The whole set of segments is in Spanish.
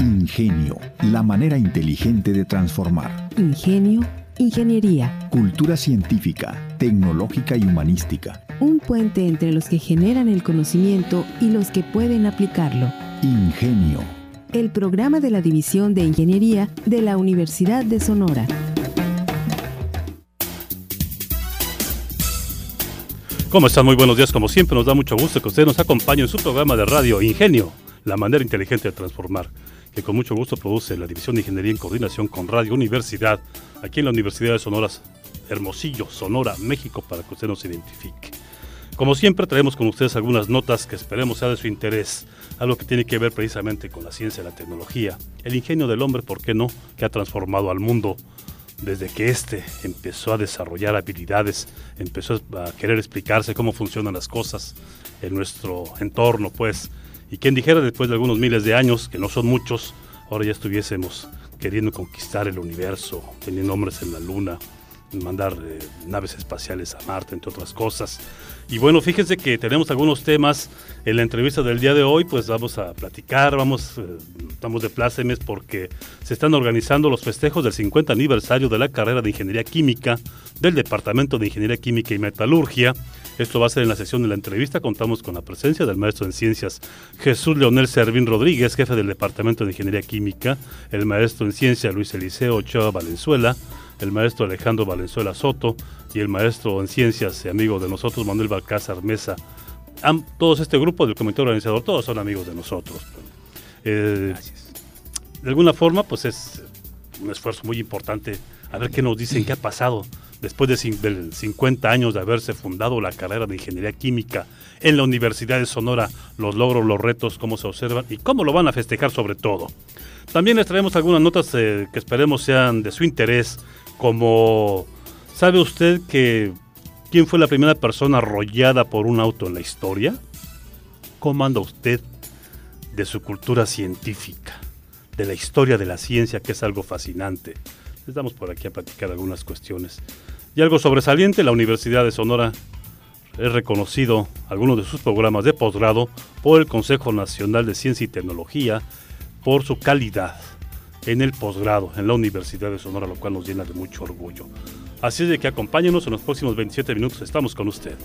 Ingenio, la manera inteligente de transformar. Ingenio, ingeniería. Cultura científica, tecnológica y humanística. Un puente entre los que generan el conocimiento y los que pueden aplicarlo. Ingenio. El programa de la División de Ingeniería de la Universidad de Sonora. ¿Cómo están? Muy buenos días. Como siempre, nos da mucho gusto que usted nos acompañe en su programa de radio Ingenio, la manera inteligente de transformar, que con mucho gusto produce la División de Ingeniería en coordinación con Radio Universidad, aquí en la Universidad de Sonora, Hermosillo, Sonora, México, para que usted nos identifique. Como siempre, traemos con ustedes algunas notas que esperemos sea de su interés, algo que tiene que ver precisamente con la ciencia la tecnología, el ingenio del hombre, ¿por qué no?, que ha transformado al mundo desde que éste empezó a desarrollar habilidades, empezó a querer explicarse cómo funcionan las cosas en nuestro entorno, pues. Y quien dijera después de algunos miles de años, que no son muchos, ahora ya estuviésemos queriendo conquistar el universo, teniendo hombres en la luna, mandar eh, naves espaciales a Marte, entre otras cosas. Y bueno, fíjense que tenemos algunos temas en la entrevista del día de hoy, pues vamos a platicar, vamos, eh, estamos de plácemes porque se están organizando los festejos del 50 aniversario de la carrera de Ingeniería Química del Departamento de Ingeniería Química y Metalurgia. Esto va a ser en la sesión de la entrevista. Contamos con la presencia del maestro en ciencias Jesús Leonel Servín Rodríguez, jefe del Departamento de Ingeniería Química, el maestro en ciencia Luis Eliseo Ochoa Valenzuela, el maestro Alejandro Valenzuela Soto y el maestro en ciencias y amigo de nosotros, Manuel Balcázar Mesa. todos este grupo del comité organizador, todos son amigos de nosotros. Eh, de alguna forma, pues es un esfuerzo muy importante. A ver qué nos dicen, qué ha pasado después de 50 años de haberse fundado la carrera de Ingeniería Química en la Universidad de Sonora, los logros, los retos, cómo se observan y cómo lo van a festejar sobre todo. También les traemos algunas notas eh, que esperemos sean de su interés como, ¿sabe usted que quién fue la primera persona arrollada por un auto en la historia? ¿Cómo anda usted de su cultura científica, de la historia de la ciencia, que es algo fascinante? Les damos por aquí a platicar algunas cuestiones. Y algo sobresaliente, la Universidad de Sonora es reconocido algunos de sus programas de posgrado por el Consejo Nacional de Ciencia y Tecnología por su calidad en el posgrado en la Universidad de Sonora, lo cual nos llena de mucho orgullo. Así es de que acompáñenos en los próximos 27 minutos, estamos con usted.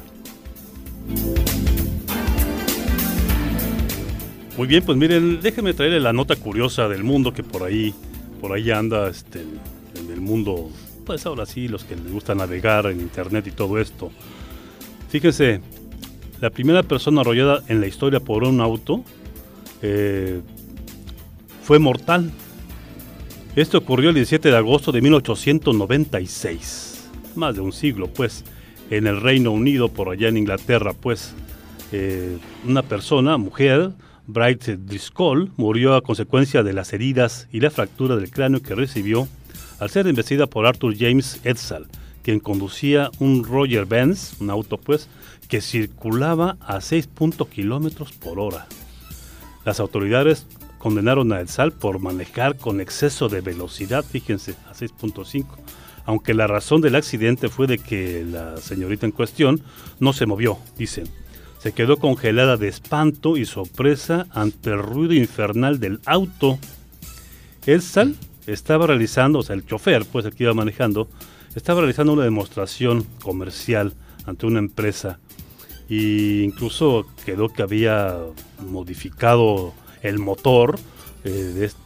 Muy bien, pues miren, déjenme traerle la nota curiosa del mundo que por ahí, por ahí anda este, el mundo, pues ahora sí, los que les gusta navegar en internet y todo esto. Fíjense, la primera persona arrollada en la historia por un auto eh, fue mortal. Esto ocurrió el 17 de agosto de 1896, más de un siglo pues, en el Reino Unido, por allá en Inglaterra pues. Eh, una persona, mujer, Bright Driscoll, murió a consecuencia de las heridas y la fractura del cráneo que recibió al ser investida por Arthur James Edsall, quien conducía un Roger Benz, un auto pues, que circulaba a 6 kilómetros por hora. Las autoridades condenaron a El Sal por manejar con exceso de velocidad, fíjense, a 6.5, aunque la razón del accidente fue de que la señorita en cuestión no se movió, dicen. Se quedó congelada de espanto y sorpresa ante el ruido infernal del auto. El Sal estaba realizando, o sea, el chofer, pues el que iba manejando, estaba realizando una demostración comercial ante una empresa. E incluso quedó que había modificado el motor eh,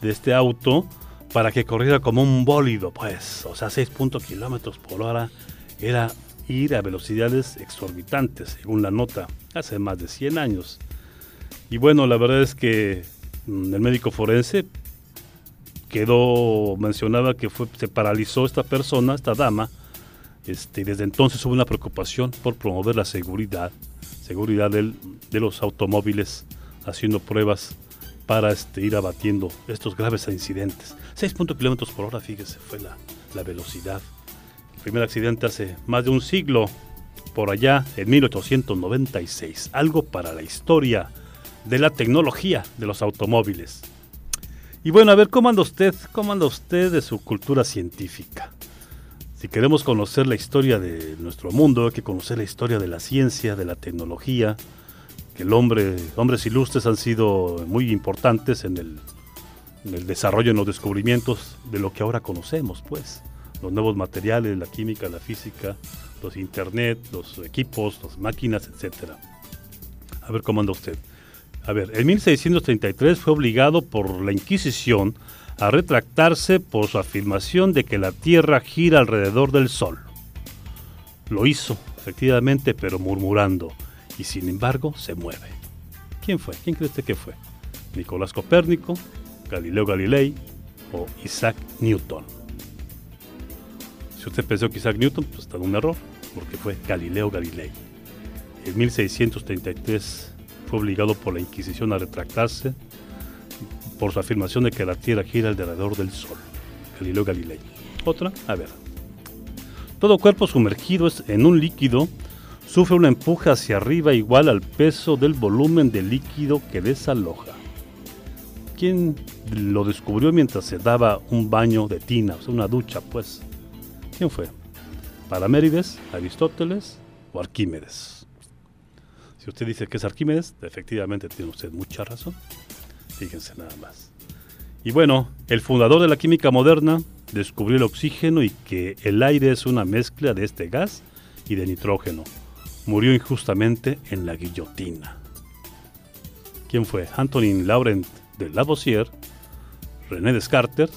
de, este auto para que corriera como un bólido, pues, o sea, 6 kilómetros por hora. Era ir a velocidades exorbitantes, según la nota, hace más de 100 años. Y bueno, la verdad es que mm, el médico forense quedó, mencionaba que fue, se paralizó esta persona, esta dama, este, desde entonces hubo una preocupación por promover la seguridad, seguridad de los automóviles, haciendo pruebas para este, ir abatiendo estos graves incidentes. 6 kilómetros por hora, fíjese, fue la, la velocidad. El primer accidente hace más de un siglo, por allá en 1896. Algo para la historia de la tecnología de los automóviles. Y bueno, a ver, ¿cómo anda usted? ¿Cómo anda usted de su cultura científica? Si queremos conocer la historia de nuestro mundo, hay que conocer la historia de la ciencia, de la tecnología, que el hombre, hombres ilustres han sido muy importantes en el, desarrollo en los descubrimientos de lo que ahora conocemos, pues, los nuevos materiales, la química, la física, los internet, los equipos, las máquinas, etcétera. A ver cómo anda usted. A ver, en 1633 fue obligado por la Inquisición a retractarse por su afirmación de que la Tierra gira alrededor del Sol. Lo hizo, efectivamente, pero murmurando, y sin embargo se mueve. ¿Quién fue? ¿Quién cree usted que fue? ¿Nicolás Copérnico, Galileo Galilei o Isaac Newton? Si usted pensó que Isaac Newton, pues está en un error, porque fue Galileo Galilei. En 1633 fue obligado por la Inquisición a retractarse por su afirmación de que la Tierra gira alrededor del Sol. Galileo Galilei. Otra, a ver. Todo cuerpo sumergido en un líquido sufre una empuje hacia arriba igual al peso del volumen de líquido que desaloja. ¿Quién lo descubrió mientras se daba un baño de tina, o sea, una ducha, pues? ¿Quién fue? ¿Paramérides, Aristóteles o Arquímedes? Si usted dice que es Arquímedes, efectivamente tiene usted mucha razón. Fíjense nada más. Y bueno, el fundador de la química moderna descubrió el oxígeno y que el aire es una mezcla de este gas y de nitrógeno. Murió injustamente en la guillotina. ¿Quién fue? Antonin Laurent de Lavoisier, René Descartes,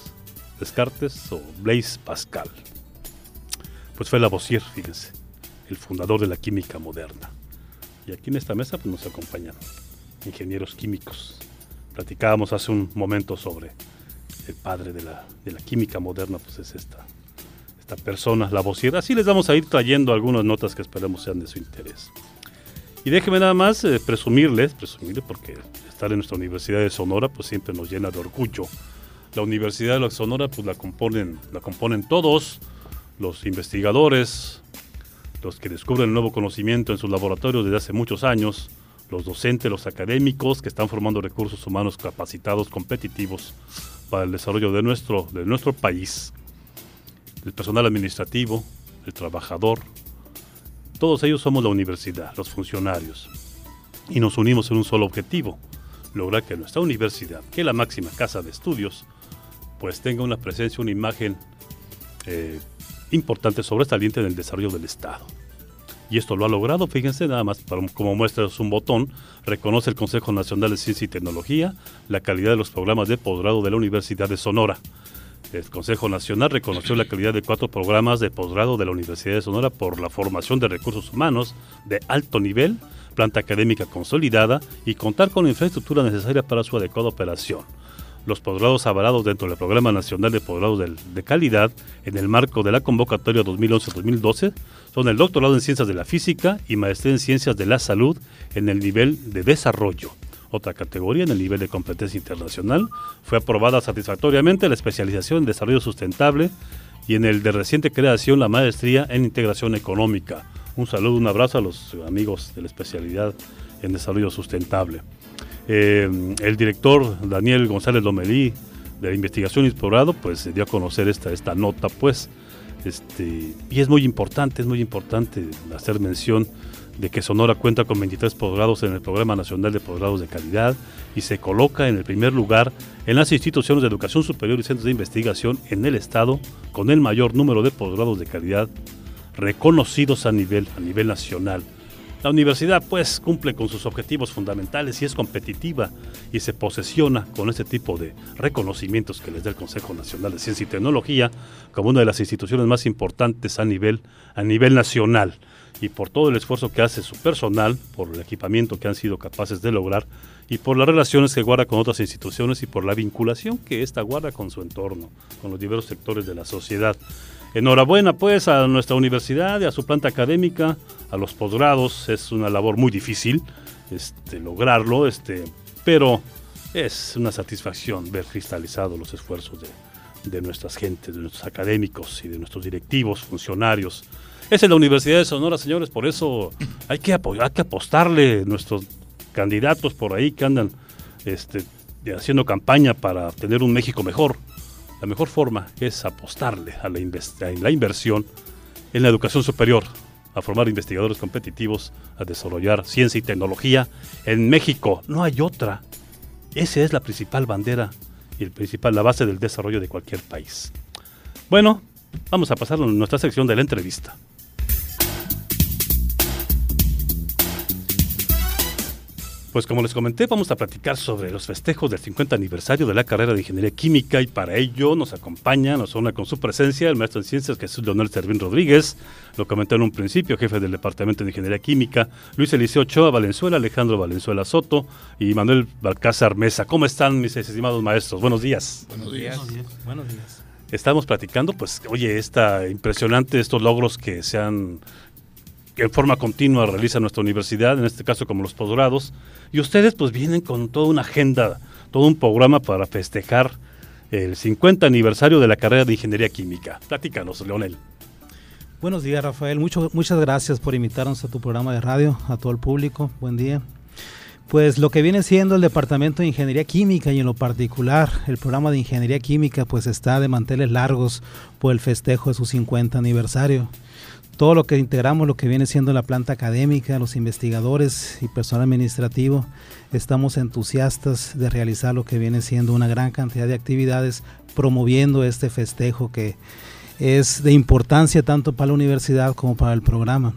Descartes o Blaise Pascal. Pues fue Lavoisier, fíjense, el fundador de la química moderna. Y aquí en esta mesa pues, nos acompañan ingenieros químicos, platicábamos hace un momento sobre el padre de la, de la química moderna, pues es esta, esta persona, la Lavoisier. Así les vamos a ir trayendo algunas notas que esperemos sean de su interés. Y déjeme nada más eh, presumirles, presumirles porque estar en nuestra Universidad de Sonora pues siempre nos llena de orgullo. La Universidad de Sonora pues la componen, la componen todos, los investigadores, los que descubren nuevo conocimiento en sus laboratorios desde hace muchos años, los docentes, los académicos que están formando recursos humanos capacitados, competitivos para el desarrollo de nuestro, de nuestro país, el personal administrativo, el trabajador, todos ellos somos la universidad, los funcionarios, y nos unimos en un solo objetivo, lograr que nuestra universidad, que es la máxima casa de estudios, pues tenga una presencia, una imagen eh, importante, sobresaliente en el desarrollo del Estado y esto lo ha logrado, fíjense, nada más como muestra es un botón, reconoce el Consejo Nacional de Ciencia y Tecnología la calidad de los programas de posgrado de la Universidad de Sonora. El Consejo Nacional reconoció la calidad de cuatro programas de posgrado de la Universidad de Sonora por la formación de recursos humanos de alto nivel, planta académica consolidada y contar con la infraestructura necesaria para su adecuada operación los posgrados avalados dentro del Programa Nacional de Posgrados de, Calidad en el marco de la convocatoria 2011-2012 son el doctorado en Ciencias de la Física y maestría en Ciencias de la Salud en el nivel de desarrollo. Otra categoría en el nivel de competencia internacional fue aprobada satisfactoriamente la especialización en desarrollo sustentable y en el de reciente creación la maestría en integración económica. Un saludo, un abrazo a los amigos de la especialidad en desarrollo sustentable. Eh, el director Daniel González Lomelí de Investigación y Explorado, pues se dio a conocer esta, esta nota, pues, este, y es muy importante, es muy importante hacer mención de que Sonora cuenta con 23 posgrados en el Programa Nacional de Posgrados de Calidad y se coloca en el primer lugar en las instituciones de educación superior y centros de investigación en el Estado con el mayor número de posgrados de calidad reconocidos a nivel, a nivel nacional. La universidad pues cumple con sus objetivos fundamentales y es competitiva y se posesiona con este tipo de reconocimientos que les da el Consejo Nacional de Ciencia y Tecnología como una de las instituciones más importantes a nivel, a nivel nacional y por todo el esfuerzo que hace su personal, por el equipamiento que han sido capaces de lograr y por las relaciones que guarda con otras instituciones y por la vinculación que ésta guarda con su entorno, con los diversos sectores de la sociedad. Enhorabuena pues a nuestra universidad y a su planta académica, a los posgrados, es una labor muy difícil este, lograrlo, este, pero es una satisfacción ver cristalizados los esfuerzos de, de nuestras gentes, de nuestros académicos y de nuestros directivos, funcionarios. Es en la Universidad de Sonora, señores, por eso hay que, apoyar, hay que apostarle nuestros candidatos por ahí que andan este, haciendo campaña para tener un México mejor. La mejor forma es apostarle a la, inversión en la educación superior, a formar investigadores competitivos, a desarrollar ciencia y tecnología. En México no hay otra. Esa es la principal bandera y el principal, la base del desarrollo de cualquier país. Bueno, vamos a pasar a nuestra sección de la entrevista. Pues como les comenté, vamos a platicar sobre los festejos del 50 aniversario de la carrera de Ingeniería Química y para ello nos acompaña, nos una con su presencia el maestro en Ciencias Jesús Leonel Servín Rodríguez, lo comenté en un principio, jefe del Departamento de Ingeniería Química, Luis Eliseo Ochoa Valenzuela, Alejandro Valenzuela Soto y Manuel Balcázar Mesa. ¿Cómo están mis estimados maestros? Buenos días. Buenos días. Buenos días. Estamos platicando, pues, oye, está impresionante estos logros que se han que en forma continua realiza nuestra universidad, en este caso como los posgrados, y ustedes pues vienen con toda una agenda, todo un programa para festejar el 50 aniversario de la carrera de Ingeniería Química. Platícanos, Leonel. Buenos días, Rafael. Mucho, muchas gracias por invitarnos a tu programa de radio, a todo el público. Buen día. Pues lo que viene siendo el Departamento de Ingeniería Química y en lo particular el programa de Ingeniería Química pues está de manteles largos por el festejo de su 50 aniversario todo lo que integramos, lo que viene siendo la planta académica, los investigadores y personal administrativo, estamos entusiastas de realizar lo que viene siendo una gran cantidad de actividades promoviendo este festejo que es de importancia tanto para la universidad como para el programa.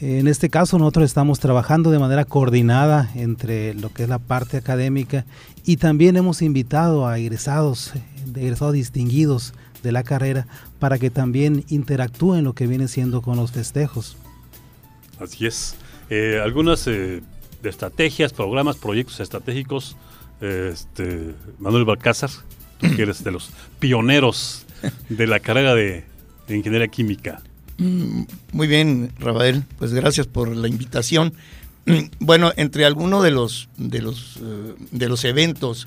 En este caso nosotros estamos trabajando de manera coordinada entre lo que es la parte académica y también hemos invitado a egresados, egresados distinguidos de la carrera para que también interactúen lo que viene siendo con los festejos. Así es. Eh, algunas eh, estrategias, programas, proyectos estratégicos. este, Manuel Balcázar, tú que eres de los pioneros de la carrera de, Ingeniería Química. Mm, muy bien, Rafael. Pues gracias por la invitación. Bueno, entre algunos de los, de los, eh, de los eventos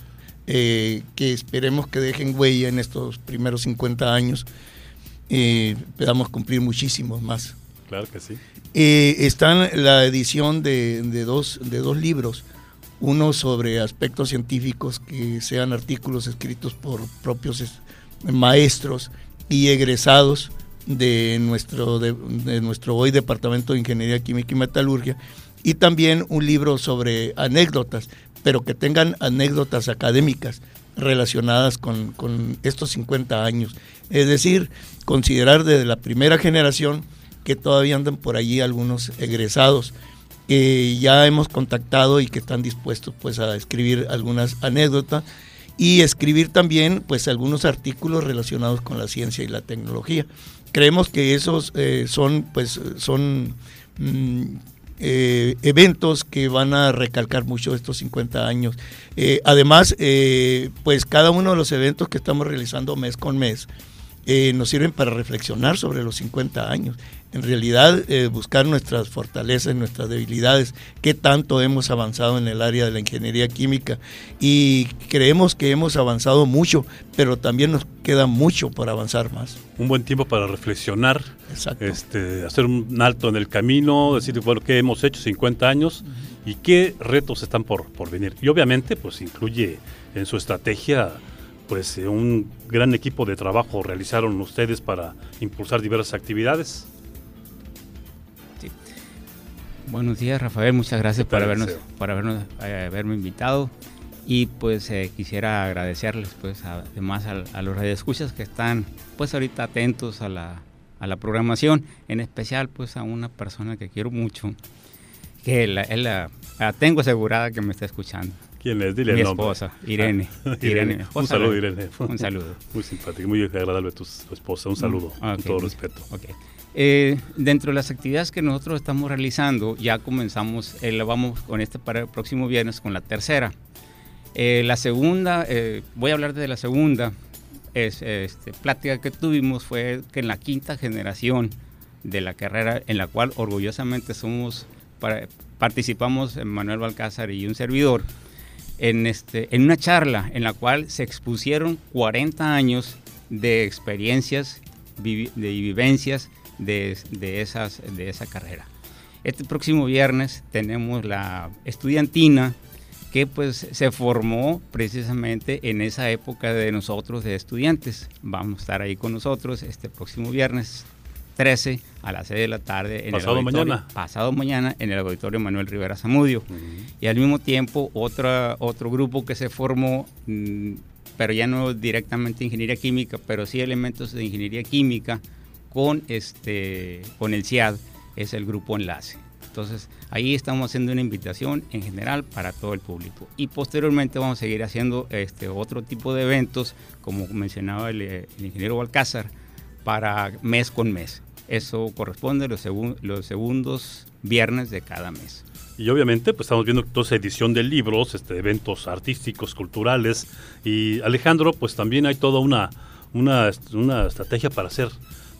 que esperemos que dejen huella en estos primeros 50 años, eh, podamos cumplir muchísimos más. Claro que sí. Eh, está la edición de, dos, de dos libros, uno sobre aspectos científicos que sean artículos escritos por propios maestros y egresados de nuestro, de, nuestro hoy Departamento de Ingeniería Química y Metalurgia, y también un libro sobre anécdotas, pero que tengan anécdotas académicas relacionadas con, con estos 50 años. Es decir, considerar desde la primera generación que todavía andan por allí algunos egresados que ya hemos contactado y que están dispuestos pues a escribir algunas anécdotas y escribir también pues algunos artículos relacionados con la ciencia y la tecnología. Creemos que esos eh, son pues son mm, eh, eventos que van a recalcar mucho estos 50 años. Eh, además, pues cada uno de los eventos que estamos realizando mes con mes, eh, nos sirven para reflexionar sobre los 50 años. En realidad, eh, buscar nuestras fortalezas, nuestras debilidades, qué tanto hemos avanzado en el área de la ingeniería química. Y creemos que hemos avanzado mucho, pero también nos queda mucho por avanzar más. Un buen tiempo para reflexionar, este, hacer un alto en el camino, decir, bueno, qué hemos hecho 50 años y qué retos están por, por venir. Y obviamente, pues incluye en su estrategia pues eh, un gran equipo de trabajo realizaron ustedes para impulsar diversas actividades. Buenos días, Rafael. Muchas gracias por habernos, por habernos eh, haberme invitado. Y pues eh, quisiera agradecerles, pues, además a, los radioescuchas que están, pues, ahorita atentos a la, a la programación, en especial, pues, a una persona que quiero mucho, que la, la, la tengo asegurada que me está escuchando. ¿Quién es? Dile Mi el nombre. esposa, Irene. Irene. Un saludo, Irene. Un saludo. Muy simpático, muy agradable tu, esposa. Un saludo, ah, con todo respeto. Okay. Eh, dentro de las actividades que nosotros estamos realizando, ya comenzamos, eh, vamos con este para el próximo viernes con la tercera. Eh, la segunda, voy a hablar de la segunda, es, este, plática que tuvimos fue que en la quinta generación de la carrera, en la cual orgullosamente somos, para, participamos Manuel Balcázar y un servidor, en, este, en una charla en la cual se expusieron 40 años de experiencias, de vivencias de, de, esas, de esa carrera. Este próximo viernes tenemos la estudiantina que pues se formó precisamente en esa época de nosotros de estudiantes. Vamos a estar ahí con nosotros este próximo viernes 13 a las 6 de la tarde en pasado el mañana. pasado mañana en el auditorio Manuel Rivera Zamudio. Y al mismo tiempo otra, otro grupo que se formó mm, pero ya no directamente ingeniería química, pero sí elementos de ingeniería química con, este, con el CIAD, es el grupo enlace. Entonces, ahí estamos haciendo una invitación en general para todo el público. Y posteriormente vamos a seguir haciendo este otro tipo de eventos, como mencionaba el, ingeniero Balcázar, para mes con mes. Eso corresponde a los, los segundos viernes de cada mes. Y obviamente, pues estamos viendo toda esa edición de libros, este, eventos artísticos, culturales. Y Alejandro, pues también hay toda una, una, una estrategia para hacer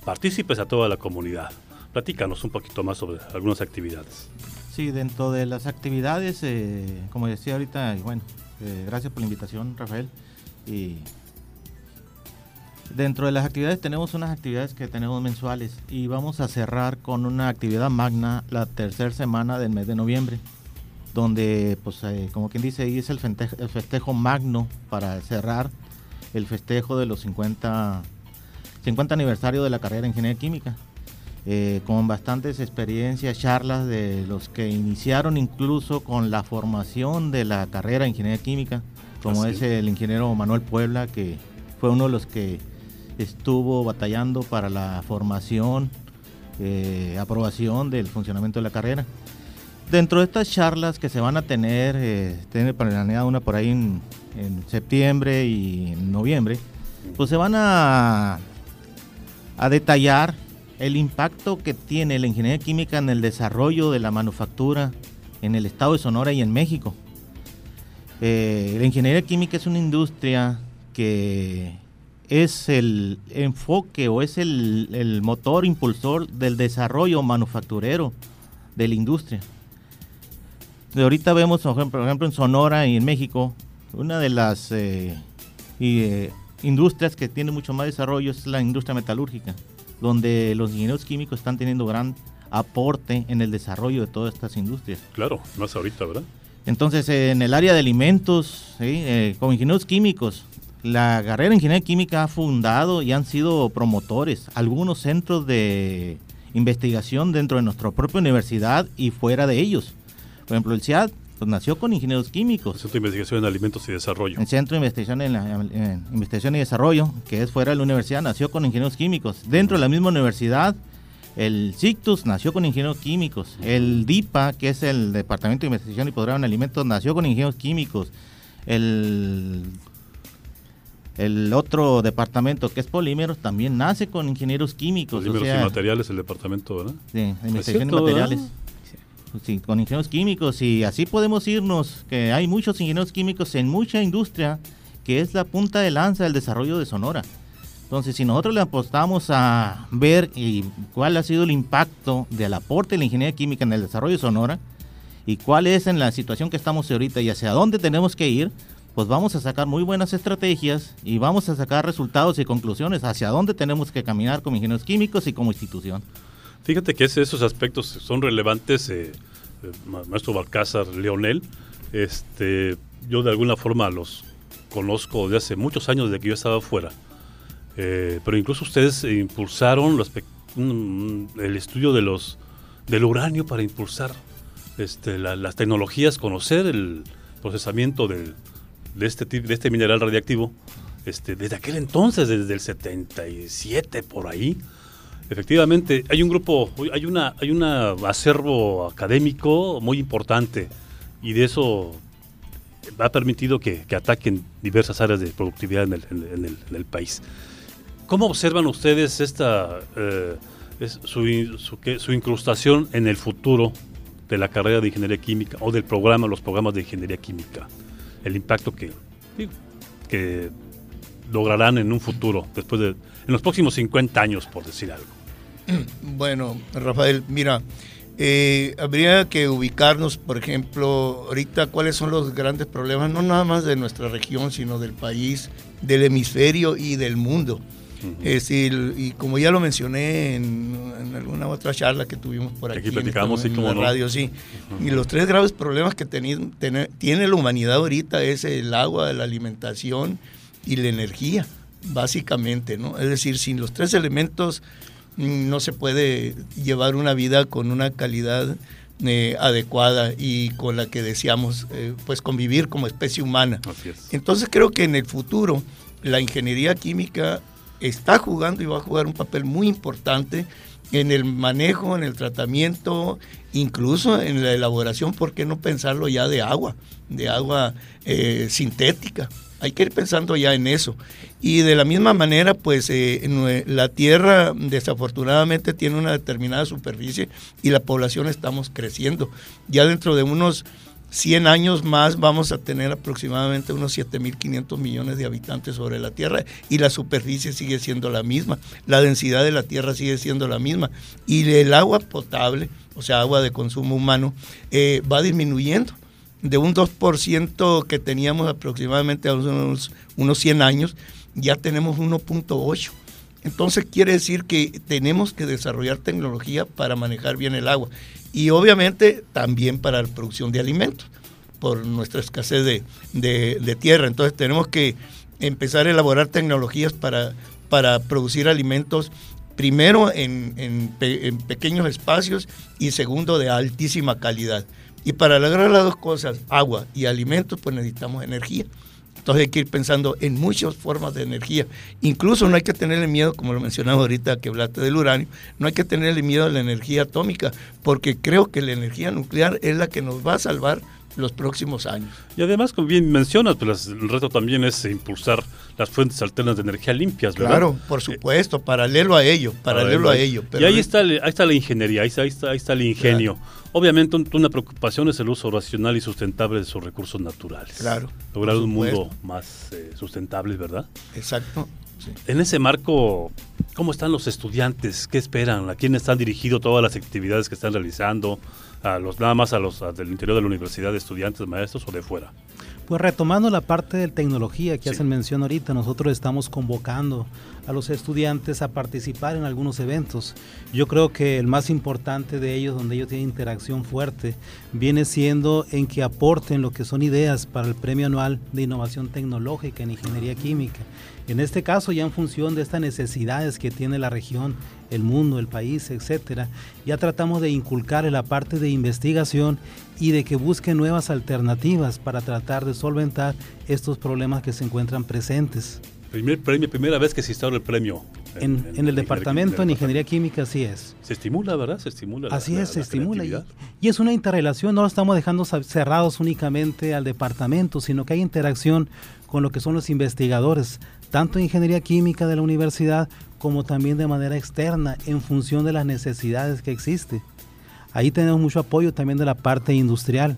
partícipes a toda la comunidad. Platícanos un poquito más sobre algunas actividades. Sí, dentro de las actividades, eh, como decía ahorita, y bueno, eh, gracias por la invitación, Rafael. Y dentro de las actividades tenemos unas actividades que tenemos mensuales y vamos a cerrar con una actividad magna la tercera semana del mes de noviembre, donde, pues, eh, como quien dice, ahí es el festejo, el festejo magno para cerrar el festejo de los 50, 50 aniversario de la carrera de Ingeniería Química. Eh, con bastantes experiencias, charlas de los que iniciaron incluso con la formación de la carrera de ingeniería química, como es el ingeniero Manuel Puebla, que fue uno de los que estuvo batallando para la formación, eh, aprobación del funcionamiento de la carrera. Dentro de estas charlas que se van a tener, eh, tiene planeada una por ahí en, en septiembre y noviembre, pues se van a, a detallar el impacto que tiene la ingeniería química en el desarrollo de la manufactura en el estado de Sonora y en México. Eh, la ingeniería química es una industria que es el enfoque o es el, motor impulsor del desarrollo manufacturero de la industria. De ahorita vemos, por ejemplo, en Sonora y en México, una de las eh, eh, industrias que tiene mucho más desarrollo es la industria metalúrgica donde los ingenieros químicos están teniendo gran aporte en el desarrollo de todas estas industrias. Claro, más ahorita, ¿verdad? Entonces, en el área de alimentos, eh, como ingenieros químicos, la carrera de ingeniería química ha fundado y han sido promotores algunos centros de investigación dentro de nuestra propia universidad y fuera de ellos. Por ejemplo, el CIAD pues nació con ingenieros químicos. El Centro de Investigación en Alimentos y Desarrollo. El Centro de Investigación en, Investigación y Desarrollo, que es fuera de la universidad, nació con ingenieros químicos. Dentro de la misma universidad, el CICTUS nació con ingenieros químicos. El DIPA, que es el Departamento de Investigación y Posgrado en Alimentos, nació con ingenieros químicos. El, el otro departamento, que es Polímeros, también nace con ingenieros químicos. Polímeros y materiales, el departamento, ¿verdad? Sí, investigación materiales con ingenieros químicos y así podemos irnos, que hay muchos ingenieros químicos en mucha industria que es la punta de lanza del desarrollo de Sonora. Entonces, si nosotros le apostamos a ver y cuál ha sido el impacto del aporte de la ingeniería química en el desarrollo de Sonora y cuál es en la situación que estamos ahorita y hacia dónde tenemos que ir, pues vamos a sacar muy buenas estrategias y vamos a sacar resultados y conclusiones hacia dónde tenemos que caminar como ingenieros químicos y como institución. Fíjate que esos aspectos son relevantes, eh, eh, maestro Balcázar, Leonel. Este, yo de alguna forma los conozco de hace muchos años de que yo estaba fuera. Eh, pero incluso ustedes impulsaron el estudio del uranio para impulsar este, las tecnologías, conocer el procesamiento de, este, de este mineral radiactivo este, desde aquel entonces, desde el 77 por ahí. Efectivamente, hay un grupo, hay una, hay un acervo académico muy importante y de eso ha permitido que, ataquen diversas áreas de productividad en el, país. ¿Cómo observan ustedes esta eh, su, su, incrustación en el futuro de la carrera de ingeniería química o del programa, los programas de ingeniería química? El impacto que, que lograrán en un futuro, después de, en los próximos 50 años, por decir algo. Bueno, Rafael, mira, eh, habría que ubicarnos, por ejemplo, ahorita cuáles son los grandes problemas, no nada más de nuestra región, sino del país, del hemisferio y del mundo. Es decir, y como ya lo mencioné en, alguna otra charla que tuvimos por aquí, aquí platicamos, en, la radio, sí. Y los tres graves problemas que tiene la humanidad ahorita es el agua, la alimentación y la energía, básicamente, ¿no? Es decir, sin los tres elementos no se puede llevar una vida con una calidad eh, adecuada y con la que deseamos eh, pues convivir como especie humana. Entonces creo que en el futuro la ingeniería química está jugando y va a jugar un papel muy importante en el manejo, en el tratamiento, incluso en la elaboración, ¿por qué no pensarlo ya de agua, de agua eh, sintética? Hay que ir pensando ya en eso. Y de la misma manera, pues eh, la Tierra desafortunadamente tiene una determinada superficie y la población estamos creciendo. Ya dentro de unos 100 años más vamos a tener aproximadamente unos 7.500 millones de habitantes sobre la Tierra y la superficie sigue siendo la misma, la densidad de la Tierra sigue siendo la misma y el agua potable, o sea, agua de consumo humano, eh, va disminuyendo de un 2% que teníamos aproximadamente a unos, unos 100 años, ya tenemos 1.8. Entonces quiere decir que tenemos que desarrollar tecnología para manejar bien el agua y obviamente también para la producción de alimentos por nuestra escasez de, tierra. Entonces tenemos que empezar a elaborar tecnologías para, para producir alimentos primero en, en pequeños espacios y segundo de altísima calidad. Y para lograr las dos cosas, agua y alimentos, pues necesitamos energía. Entonces hay que ir pensando en muchas formas de energía. Incluso no hay que tenerle miedo, como lo mencionaba ahorita que hablaste del uranio, no hay que tenerle miedo a la energía atómica, porque creo que la energía nuclear es la que nos va a salvar los próximos años. Y además, como bien mencionas, pues el reto también es impulsar las fuentes alternas de energía limpias, ¿verdad? Claro, por supuesto, paralelo a ello, paralelo a ello. y ahí está, ahí está la ingeniería, ahí está, ahí está, el ingenio. Obviamente una preocupación es el uso racional y sustentable de sus recursos naturales. Claro. Lograr un mundo más eh, sustentable, ¿verdad? Exacto. En ese marco, ¿cómo están los estudiantes? ¿Qué esperan? ¿A quién están dirigidos todas las actividades que están realizando? a los nada más a los del interior de la universidad, de estudiantes, maestros o de fuera. Pues retomando la parte de tecnología que hacen mención ahorita, nosotros estamos convocando a los estudiantes a participar en algunos eventos. Yo creo que el más importante de ellos, donde ellos tienen interacción fuerte, viene siendo en que aporten lo que son ideas para el Premio Anual de Innovación Tecnológica en Ingeniería Química. En este caso, ya en función de estas necesidades que tiene la región, el mundo, el país, etcétera, ya tratamos de inculcar en la parte de investigación y de que busquen nuevas alternativas para tratar de solventar estos problemas que se encuentran presentes. Primer premio, primera vez que se instaura el premio. En, el departamento en Ingeniería Química, así es. Se estimula, ¿verdad? Se estimula. Así es, se estimula. Y, y, es una interrelación, no lo estamos dejando cerrados únicamente al departamento, sino que hay interacción con lo que son los investigadores tanto en ingeniería química de la universidad como también de manera externa en función de las necesidades que existen. Ahí tenemos mucho apoyo también de la parte industrial.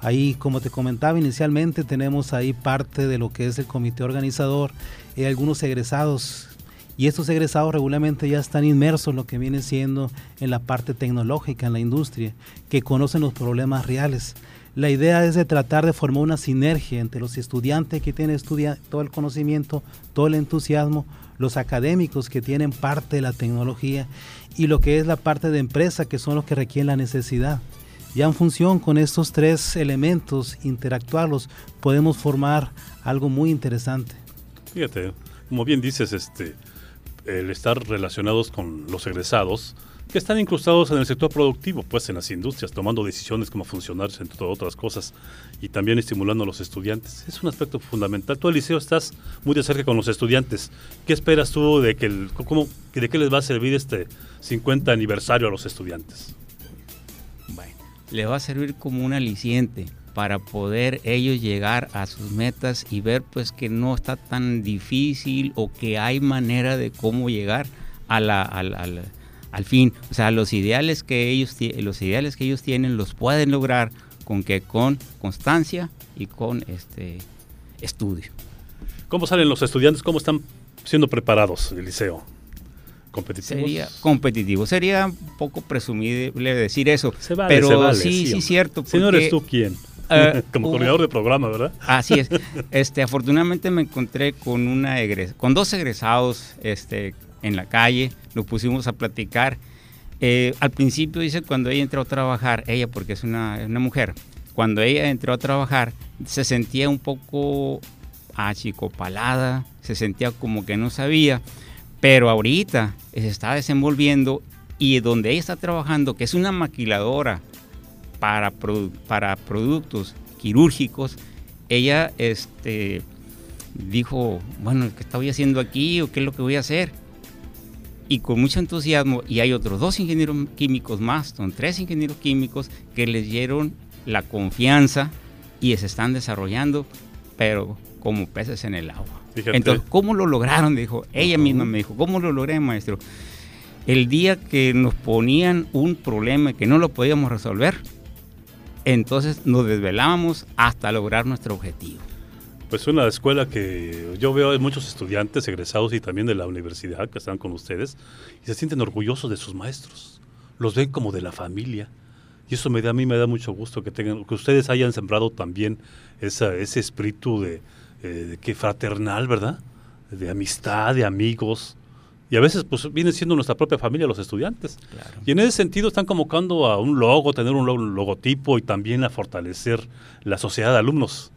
Ahí, como te comentaba inicialmente, tenemos ahí parte de lo que es el comité organizador y algunos egresados. Y estos egresados regularmente ya están inmersos en lo que viene siendo en la parte tecnológica, en la industria, que conocen los problemas reales. La idea es de tratar de formar una sinergia entre los estudiantes que tienen todo el conocimiento, todo el entusiasmo, los académicos que tienen parte de la tecnología y lo que es la parte de empresa que son los que requieren la necesidad. Ya en función con estos tres elementos, interactuarlos, podemos formar algo muy interesante. Fíjate, como bien dices, este, el estar relacionados con los egresados, que están incrustados en el sector productivo, pues en las industrias, tomando decisiones como funcionar, entre otras cosas, y también estimulando a los estudiantes. Es un aspecto fundamental. Tú, liceo estás muy de cerca con los estudiantes. ¿Qué esperas tú de que el, cómo, de qué les va a servir este 50 aniversario a los estudiantes? Bueno, les va a servir como un aliciente para poder ellos llegar a sus metas y ver pues que no está tan difícil o que hay manera de cómo llegar a la, a al fin, o sea, los ideales que ellos, los ideales que ellos tienen los pueden lograr con que con constancia y con este estudio. ¿Cómo salen los estudiantes? ¿Cómo están siendo preparados el liceo? ¿Competitivos? Sería competitivo. Sería un poco presumible decir eso. Se vale, pero sí, sí, cierto. Si no eres tú, ¿quién? Eh, Como coordinador de programa, ¿verdad? Así es. Este, afortunadamente me encontré con una con dos egresados este, en la calle, nos pusimos a platicar. Eh, al principio dice cuando ella entró a trabajar, ella porque es una, mujer, cuando ella entró a trabajar se sentía un poco achicopalada, se sentía como que no sabía, pero ahorita se está desenvolviendo y donde ella está trabajando, que es una maquiladora para, para productos quirúrgicos, ella este, dijo, bueno, ¿qué estoy haciendo aquí o qué es lo que voy a hacer? Y con mucho entusiasmo, y hay otros dos ingenieros químicos más, son tres ingenieros químicos que les dieron la confianza y se están desarrollando, pero como peces en el agua. Entonces, ¿cómo lo lograron? Dijo, ella misma me dijo, ¿cómo lo logré, maestro? El día que nos ponían un problema que no lo podíamos resolver, entonces nos desvelábamos hasta lograr nuestro objetivo. Pues una escuela que yo veo muchos estudiantes egresados y también de la universidad que están con ustedes y se sienten orgullosos de sus maestros. Los ven como de la familia. Y eso me da, a mí me da mucho gusto que tengan, que ustedes hayan sembrado también esa, ese espíritu de, eh, que fraternal, ¿verdad? De amistad, de amigos. Y a veces pues viene siendo nuestra propia familia los estudiantes. Y en ese sentido están convocando a un logo, tener un logotipo y también a fortalecer la sociedad de alumnos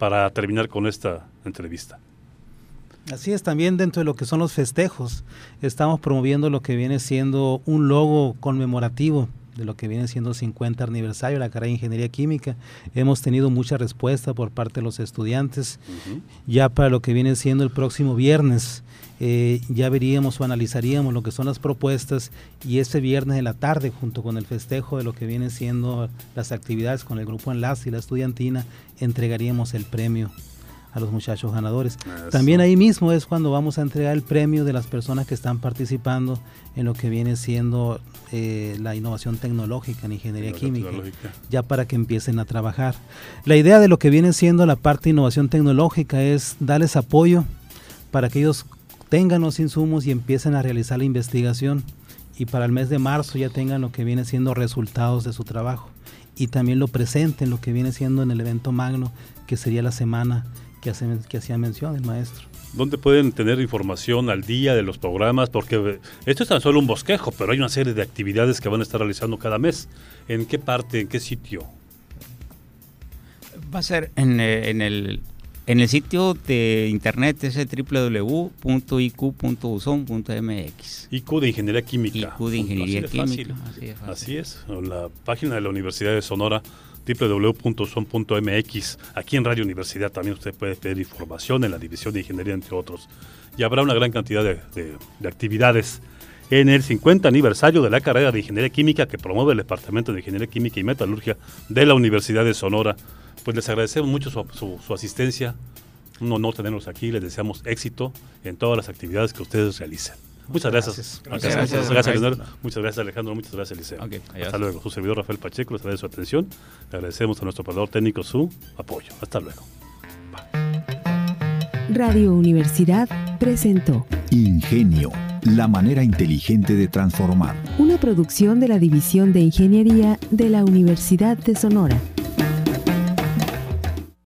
para terminar con esta entrevista. Así es, también dentro de lo que son los festejos, estamos promoviendo lo que viene siendo un logo conmemorativo de lo que viene siendo 50 aniversario de la carrera de Ingeniería Química. Hemos tenido mucha respuesta por parte de los estudiantes. Ya para lo que viene siendo el próximo viernes, eh, ya veríamos o analizaríamos lo que son las propuestas y ese viernes de la tarde, junto con el festejo de lo que viene siendo las actividades con el Grupo Enlace y la Estudiantina, entregaríamos el premio a los muchachos ganadores. También ahí mismo es cuando vamos a entregar el premio de las personas que están participando en lo que viene siendo eh, la innovación tecnológica en ingeniería química, ya para que empiecen a trabajar. La idea de lo que viene siendo la parte de innovación tecnológica es darles apoyo para que ellos tengan los insumos y empiecen a realizar la investigación y para el mes de marzo ya tengan lo que viene siendo resultados de su trabajo y también lo presenten lo que viene siendo en el evento magno que sería la semana que, que hacía mención el maestro. ¿Dónde pueden tener información al día de los programas? Porque esto es tan solo un bosquejo, pero hay una serie de actividades que van a estar realizando cada mes. ¿En qué parte, en qué sitio? Va a ser en, eh, en el, en el sitio de internet es www.iq.uson.mx. IQ de Ingeniería Química. IQ de Ingeniería Química. Así es, Así es. La página de la Universidad de Sonora www.son.mx. Aquí en Radio Universidad también usted puede pedir información en la División de Ingeniería, entre otros. Y habrá una gran cantidad de, actividades en el 50 aniversario de la carrera de Ingeniería Química que promueve el Departamento de Ingeniería Química y Metalurgia de la Universidad de Sonora. Pues les agradecemos mucho su, asistencia, un honor tenerlos aquí, les deseamos éxito en todas las actividades que ustedes realicen. Muchas gracias. Muchas gracias, Muchas gracias, Alejandro. Muchas gracias, Eliseo. Hasta luego. Su servidor Rafael Pacheco les agradece su atención. Le agradecemos a nuestro operador técnico su apoyo. Hasta luego. Radio Universidad presentó Ingenio, la manera inteligente de transformar. Una producción de la División de Ingeniería de la Universidad de Sonora.